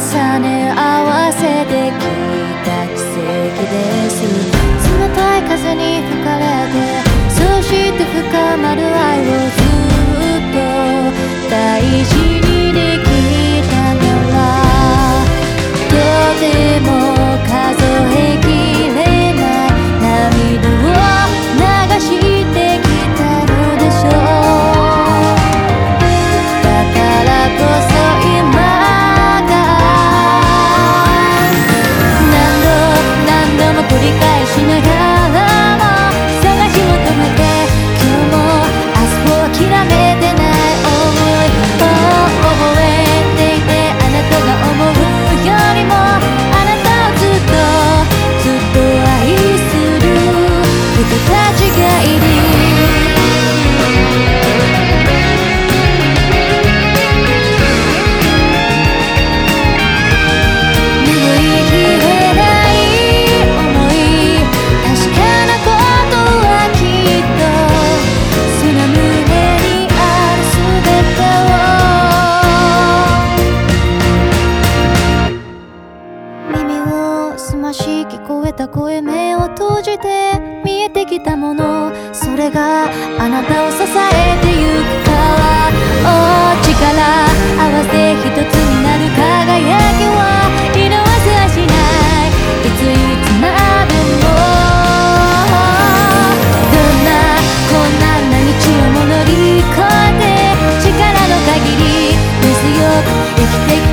重ね合わせてきた奇跡で形がいに見えてきたもの。それがあなたを支えてゆくからお力合わせ一つになる輝きは色褪せはしない。いついつまでも。どんな困難な道をも乗り越えて力の限り強く生きていく。